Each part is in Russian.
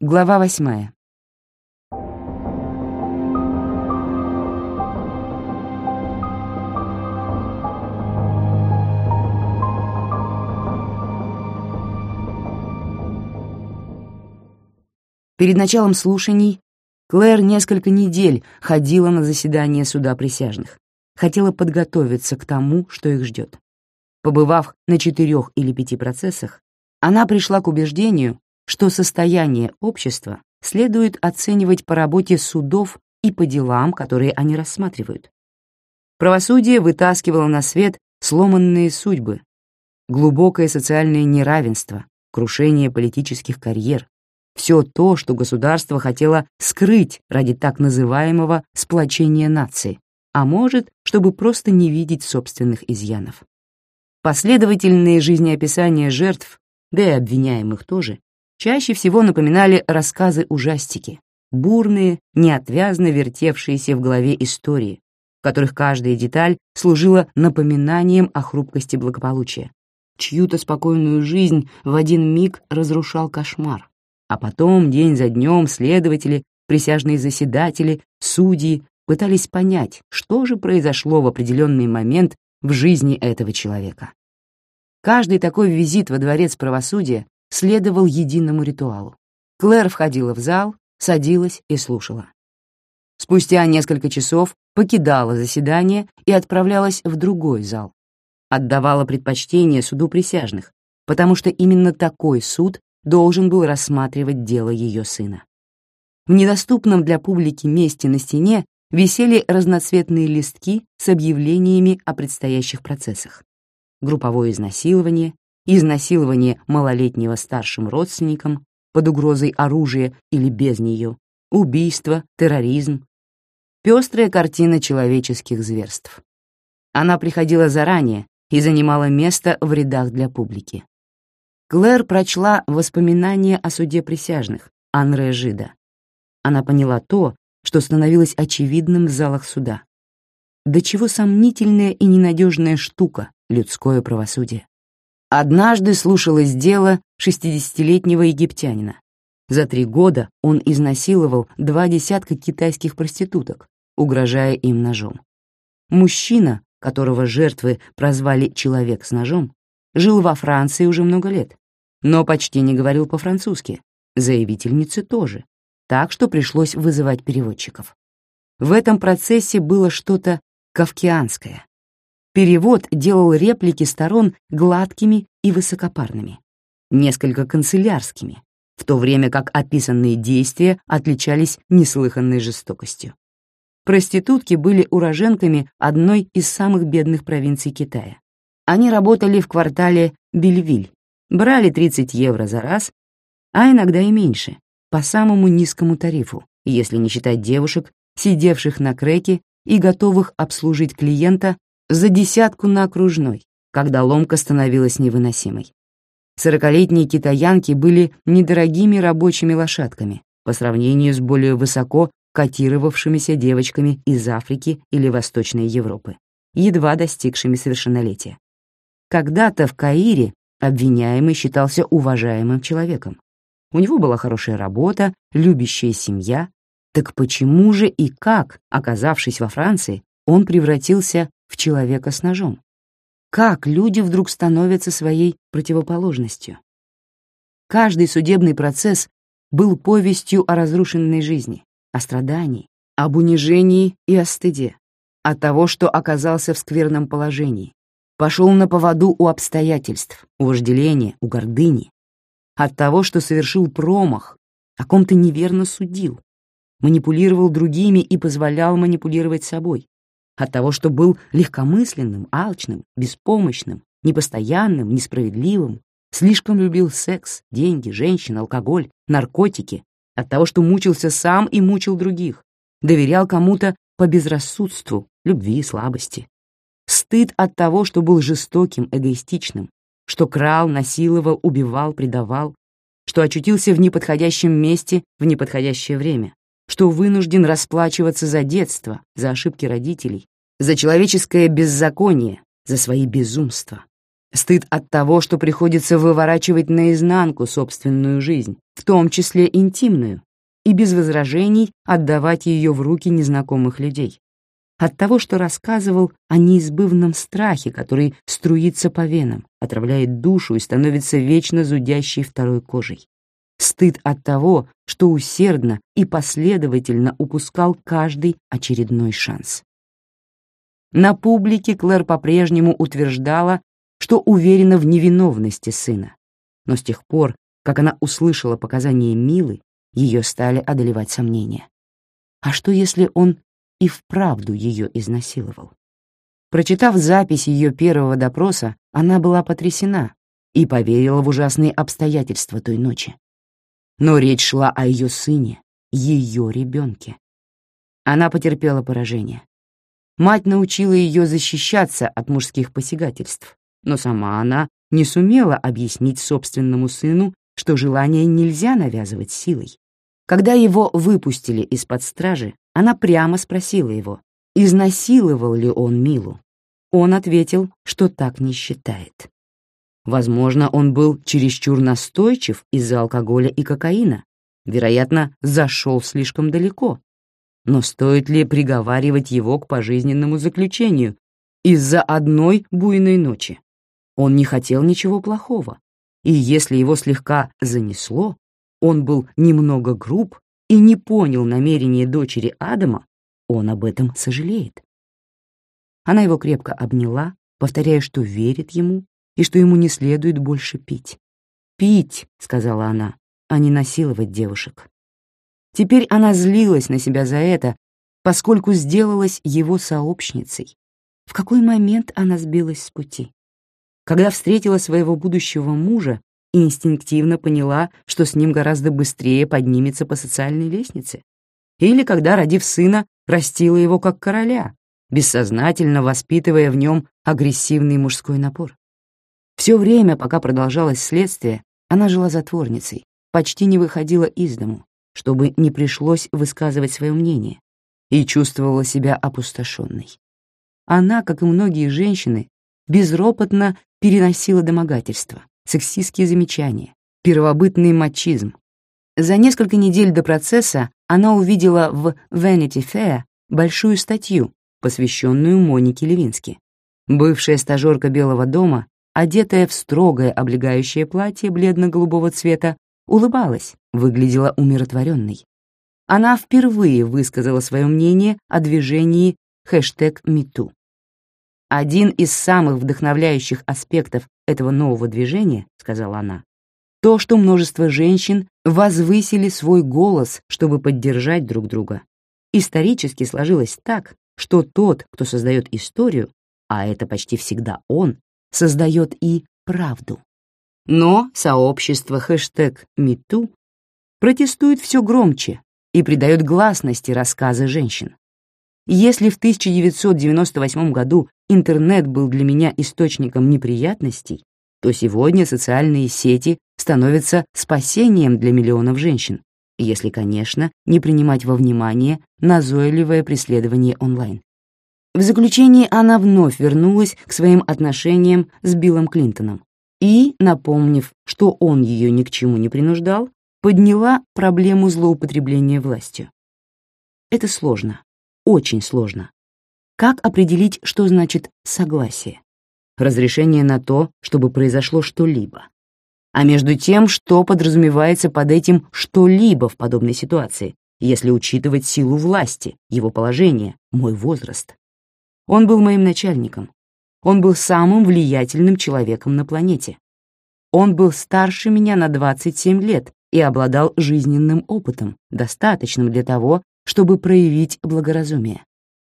Глава восьмая. Перед началом слушаний Клэр несколько недель ходила на заседание суда присяжных, хотела подготовиться к тому, что их ждет. Побывав на четырех или пяти процессах, она пришла к убеждению, что состояние общества следует оценивать по работе судов и по делам, которые они рассматривают. Правосудие вытаскивало на свет сломанные судьбы, глубокое социальное неравенство, крушение политических карьер, все то, что государство хотело скрыть ради так называемого сплочения нации, а может, чтобы просто не видеть собственных изъянов. Последовательные жизнеописания жертв, да и обвиняемых тоже, чаще всего напоминали рассказы-ужастики, бурные, неотвязно вертевшиеся в голове истории, в которых каждая деталь служила напоминанием о хрупкости благополучия. Чью-то спокойную жизнь в один миг разрушал кошмар, а потом, день за днем, следователи, присяжные заседатели, судьи пытались понять, что же произошло в определенный момент в жизни этого человека. Каждый такой визит во дворец правосудия следовал единому ритуалу. Клэр входила в зал, садилась и слушала. Спустя несколько часов покидала заседание и отправлялась в другой зал. Отдавала предпочтение суду присяжных, потому что именно такой суд должен был рассматривать дело ее сына. В недоступном для публики месте на стене висели разноцветные листки с объявлениями о предстоящих процессах. Групповое изнасилование, изнасилование малолетнего старшим родственником под угрозой оружия или без нее, убийство, терроризм. Пестрая картина человеческих зверств. Она приходила заранее и занимала место в рядах для публики. Клэр прочла воспоминания о суде присяжных Анре Жида. Она поняла то, что становилось очевидным в залах суда. До чего сомнительная и ненадежная штука людское правосудие. Однажды слушалось дело 60-летнего египтянина. За три года он изнасиловал два десятка китайских проституток, угрожая им ножом. Мужчина, которого жертвы прозвали «человек с ножом», жил во Франции уже много лет, но почти не говорил по-французски, заявительницы тоже, так что пришлось вызывать переводчиков. В этом процессе было что-то кавкианское. Перевод делал реплики сторон гладкими и высокопарными, несколько канцелярскими, в то время как описанные действия отличались неслыханной жестокостью. Проститутки были уроженками одной из самых бедных провинций Китая. Они работали в квартале Бельвиль, брали 30 евро за раз, а иногда и меньше, по самому низкому тарифу, если не считать девушек, сидевших на креке и готовых обслужить клиента за десятку на окружной, когда ломка становилась невыносимой. Сорокалетние китаянки были недорогими рабочими лошадками по сравнению с более высоко котировавшимися девочками из Африки или Восточной Европы, едва достигшими совершеннолетия. Когда-то в Каире обвиняемый считался уважаемым человеком. У него была хорошая работа, любящая семья. Так почему же и как, оказавшись во Франции, он превратился в человека с ножом? Как люди вдруг становятся своей противоположностью? Каждый судебный процесс был повестью о разрушенной жизни, о страдании, об унижении и о стыде, о того, что оказался в скверном положении, пошел на поводу у обстоятельств, у вожделения, у гордыни, от того, что совершил промах, о ком-то неверно судил, манипулировал другими и позволял манипулировать собой, от того, что был легкомысленным, алчным, беспомощным, непостоянным, несправедливым, слишком любил секс, деньги, женщин, алкоголь, наркотики, от того, что мучился сам и мучил других, доверял кому-то по безрассудству, любви, слабости. Стыд от того, что был жестоким, эгоистичным, что крал, насиловал, убивал, предавал, что очутился в неподходящем месте в неподходящее время, что вынужден расплачиваться за детство, за ошибки родителей, за человеческое беззаконие, за свои безумства. Стыд от того, что приходится выворачивать наизнанку собственную жизнь, в том числе интимную, и без возражений отдавать ее в руки незнакомых людей. От того, что рассказывал о неизбывном страхе, который струится по венам, отравляет душу и становится вечно зудящей второй кожей. Стыд от того, что усердно и последовательно упускал каждый очередной шанс. На публике Клэр по-прежнему утверждала, что уверена в невиновности сына. Но с тех пор, как она услышала показания Милы, ее стали одолевать сомнения. А что, если он и вправду ее изнасиловал? Прочитав запись ее первого допроса, она была потрясена и поверила в ужасные обстоятельства той ночи. Но речь шла о ее сыне, ее ребенке. Она потерпела поражение. Мать научила ее защищаться от мужских посягательств, но сама она не сумела объяснить собственному сыну, что желание нельзя навязывать силой. Когда его выпустили из-под стражи, она прямо спросила его, изнасиловал ли он Милу. Он ответил, что так не считает. Возможно, он был чересчур настойчив из-за алкоголя и кокаина, вероятно, зашел слишком далеко. Но стоит ли приговаривать его к пожизненному заключению из-за одной буйной ночи? Он не хотел ничего плохого, и если его слегка занесло, он был немного груб и не понял намерения дочери Адама, он об этом сожалеет. Она его крепко обняла, повторяя, что верит ему и что ему не следует больше пить. «Пить», — сказала она, — «а не насиловать девушек». Теперь она злилась на себя за это, поскольку сделалась его сообщницей. В какой момент она сбилась с пути? Когда встретила своего будущего мужа инстинктивно поняла, что с ним гораздо быстрее поднимется по социальной лестнице? Или когда, родив сына, растила его как короля, бессознательно воспитывая в нем агрессивный мужской напор? Все время, пока продолжалось следствие, она жила затворницей, почти не выходила из дому, чтобы не пришлось высказывать свое мнение, и чувствовала себя опустошенной. Она, как и многие женщины, безропотно переносила домогательства, сексистские замечания, первобытный мачизм. За несколько недель до процесса она увидела в Vanity Fair большую статью, посвященную Монике Левински. Бывшая стажерка Белого дома, одетая в строгое облегающее платье бледно-голубого цвета, улыбалась, выглядела умиротворенной. Она впервые высказала свое мнение о движении хэштег #MeToo. «Один из самых вдохновляющих аспектов этого нового движения, — сказала она, — то, что множество женщин возвысили свой голос, чтобы поддержать друг друга. Исторически сложилось так, что тот, кто создает историю, а это почти всегда он, создает и правду. Но сообщество хэштег #MeToo протестует все громче и придает гласности рассказы женщин. Если в 1998 году интернет был для меня источником неприятностей, то сегодня социальные сети становятся спасением для миллионов женщин, если, конечно, не принимать во внимание назойливое преследование онлайн. В заключении она вновь вернулась к своим отношениям с Биллом Клинтоном и, напомнив, что он ее ни к чему не принуждал, подняла проблему злоупотребления властью. Это сложно, очень сложно. Как определить, что значит согласие? Разрешение на то, чтобы произошло что-либо. А между тем, что подразумевается под этим что-либо в подобной ситуации, если учитывать силу власти, его положение, мой возраст. Он был моим начальником. Он был самым влиятельным человеком на планете. Он был старше меня на 27 лет и обладал жизненным опытом, достаточным для того, чтобы проявить благоразумие.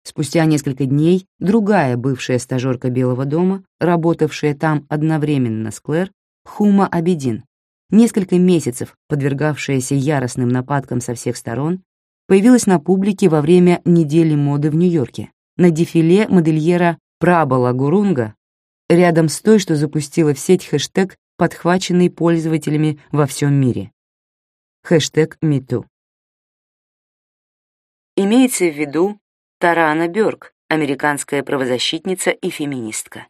Спустя несколько дней другая бывшая стажерка Белого дома, работавшая там одновременно с Клэр, Хума Абедин, несколько месяцев подвергавшаяся яростным нападкам со всех сторон, появилась на публике во время недели моды в Нью-Йорке на дефиле модельера Прабала Гурунга рядом с той, что запустила в сеть хэштег, подхваченный пользователями во всем мире. Хэштег #MeToo. Имеется в виду Тарана Бёрк, американская правозащитница и феминистка.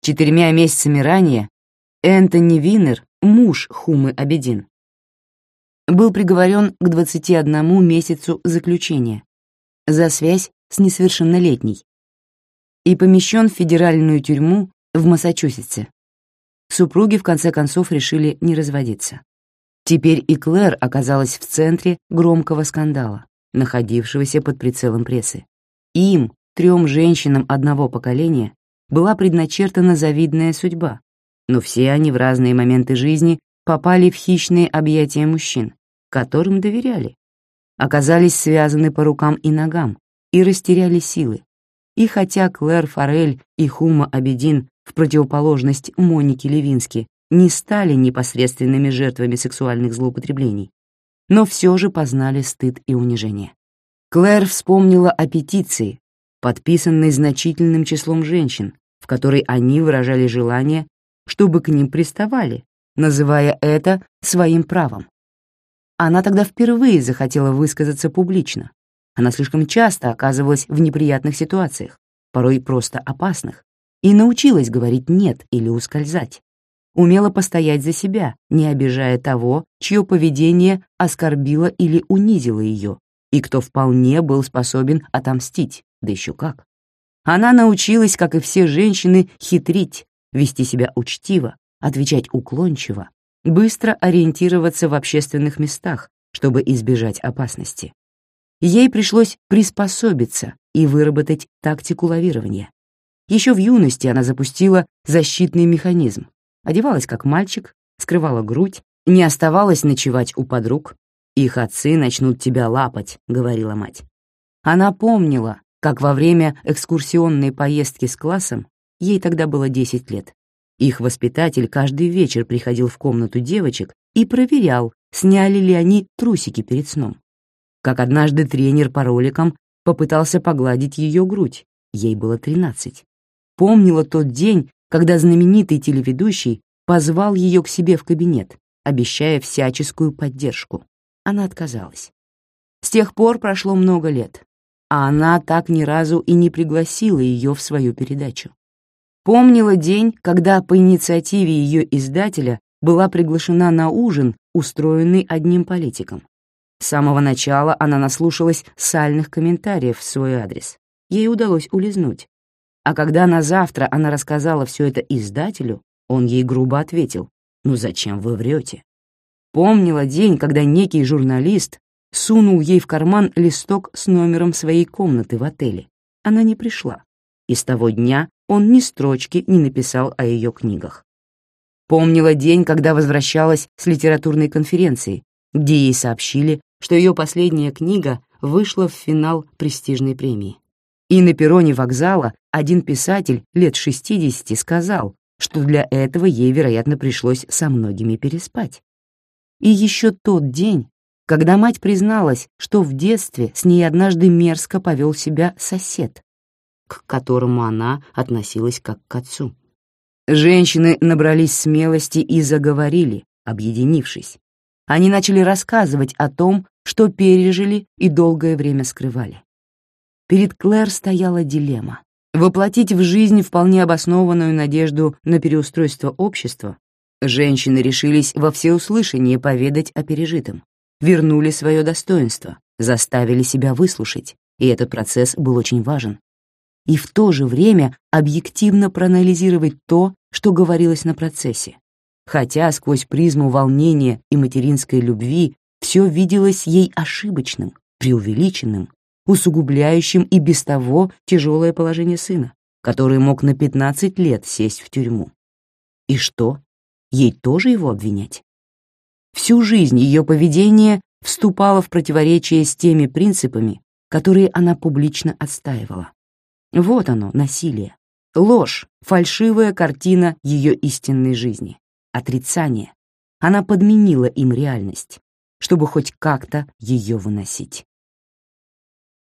Четырьмя месяцами ранее Энтони Винер, муж Хумы Абедин, был приговорен к 21 месяцу заключения за связь с несовершеннолетней и помещен в федеральную тюрьму в Массачусетсе. Супруги в конце концов решили не разводиться. Теперь и Клэр оказалась в центре громкого скандала, находившегося под прицелом прессы. Им, трем женщинам одного поколения, была предначертана завидная судьба, но все они в разные моменты жизни попали в хищные объятия мужчин, которым доверяли, оказались связаны по рукам и ногам и растеряли силы. И хотя Клэр Форель и Хума Абедин в противоположность Монике Левински не стали непосредственными жертвами сексуальных злоупотреблений, но все же познали стыд и унижение. Клэр вспомнила о петиции, подписанной значительным числом женщин, в которой они выражали желание, чтобы к ним приставали, называя это своим правом. Она тогда впервые захотела высказаться публично. Она слишком часто оказывалась в неприятных ситуациях, порой просто опасных, и научилась говорить «нет» или ускользать. Умела постоять за себя, не обижая того, чье поведение оскорбило или унизило ее, и кто вполне был способен отомстить, да еще как. Она научилась, как и все женщины, хитрить, вести себя учтиво, отвечать уклончиво, быстро ориентироваться в общественных местах, чтобы избежать опасности. Ей пришлось приспособиться и выработать тактику лавирования. Еще в юности она запустила защитный механизм, одевалась как мальчик, скрывала грудь, не оставалась ночевать у подруг. «Их отцы начнут тебя лапать», — говорила мать. Она помнила, как во время экскурсионной поездки с классом, ей тогда было 10 лет, их воспитатель каждый вечер приходил в комнату девочек и проверял, сняли ли они трусики перед сном. Как однажды тренер по роликам попытался погладить ее грудь, ей было 13 помнила тот день, когда знаменитый телеведущий позвал ее к себе в кабинет, обещая всяческую поддержку. Она отказалась. С тех пор прошло много лет, а она так ни разу и не пригласила ее в свою передачу. Помнила день, когда по инициативе ее издателя была приглашена на ужин, устроенный одним политиком. С самого начала она наслушалась сальных комментариев в свой адрес. Ей удалось улизнуть, а когда на завтра она рассказала все это издателю, он ей грубо ответил, «Ну зачем вы врете?» Помнила день, когда некий журналист сунул ей в карман листок с номером своей комнаты в отеле. Она не пришла. И с того дня он ни строчки не написал о ее книгах. Помнила день, когда возвращалась с литературной конференции, где ей сообщили, что ее последняя книга вышла в финал престижной премии. И на перроне вокзала один писатель лет 60 сказал, что для этого ей, вероятно, пришлось со многими переспать. И еще тот день, когда мать призналась, что в детстве с ней однажды мерзко повел себя сосед, к которому она относилась как к отцу. Женщины набрались смелости и заговорили, объединившись. Они начали рассказывать о том, что пережили и долгое время скрывали. Перед Клэр стояла дилемма. Воплотить в жизнь вполне обоснованную надежду на переустройство общества женщины решились во всеуслышание поведать о пережитом, вернули свое достоинство, заставили себя выслушать, и этот процесс был очень важен. И в то же время объективно проанализировать то, что говорилось на процессе. Хотя сквозь призму волнения и материнской любви все виделось ей ошибочным, преувеличенным, усугубляющим и без того тяжелое положение сына, который мог на 15 лет сесть в тюрьму. И что, ей тоже его обвинять? Всю жизнь ее поведение вступало в противоречие с теми принципами, которые она публично отстаивала. Вот оно, насилие. Ложь, фальшивая картина ее истинной жизни. Отрицание. Она подменила им реальность, чтобы хоть как-то ее выносить.